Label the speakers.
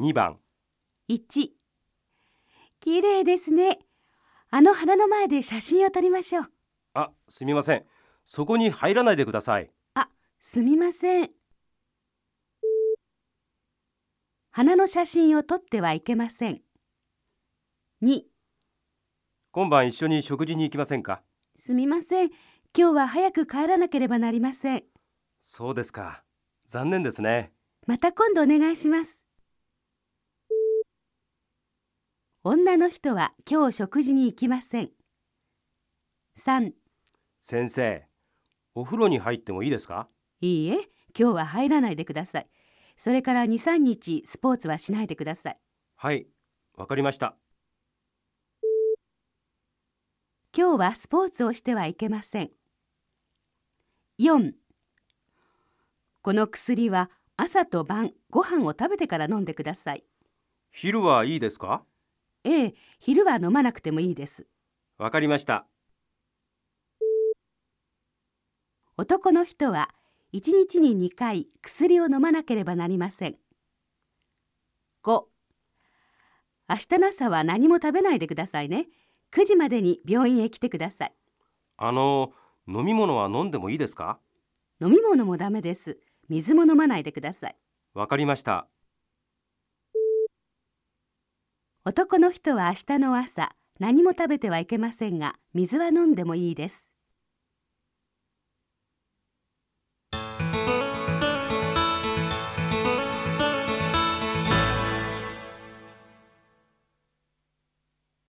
Speaker 1: 2番。
Speaker 2: 1綺麗ですね。あの花の前で写真を撮りましょう。
Speaker 1: あすみません。そこに入らないでください。
Speaker 2: あすみません。花の写真を撮ってはいけません。2
Speaker 1: 今晩一緒に食事に行きませんか？
Speaker 2: すみません。今日は早く帰らなければなりません。
Speaker 1: そうですか。残念ですね。
Speaker 2: また今度お願いします女の人は今日食事に行きません。3
Speaker 1: 先生お風呂に入ってもいいですか？
Speaker 2: いいえ今日は入らないでください。それから2、3日スポーツはしないでください。
Speaker 1: はいわかりました。
Speaker 2: 今日はスポーツをしてはいけません。4この薬は朝と晩ご飯を食べてから飲んでください。
Speaker 1: 昼はいいですか？
Speaker 2: ええ昼は飲まなくてもいいです。
Speaker 1: わかりました。
Speaker 2: 男の人は1日に2回薬を飲まなければなりません。5明日の朝は何も食べないでくださいね。9時までに病院へ来てください。
Speaker 1: あの飲み物は飲んでもいいですか？
Speaker 2: 飲み物もダメです。水も飲まないでください。
Speaker 1: わかりました
Speaker 2: 男の人は明日の朝何も食べてはいけませんが水は飲んでもいいです。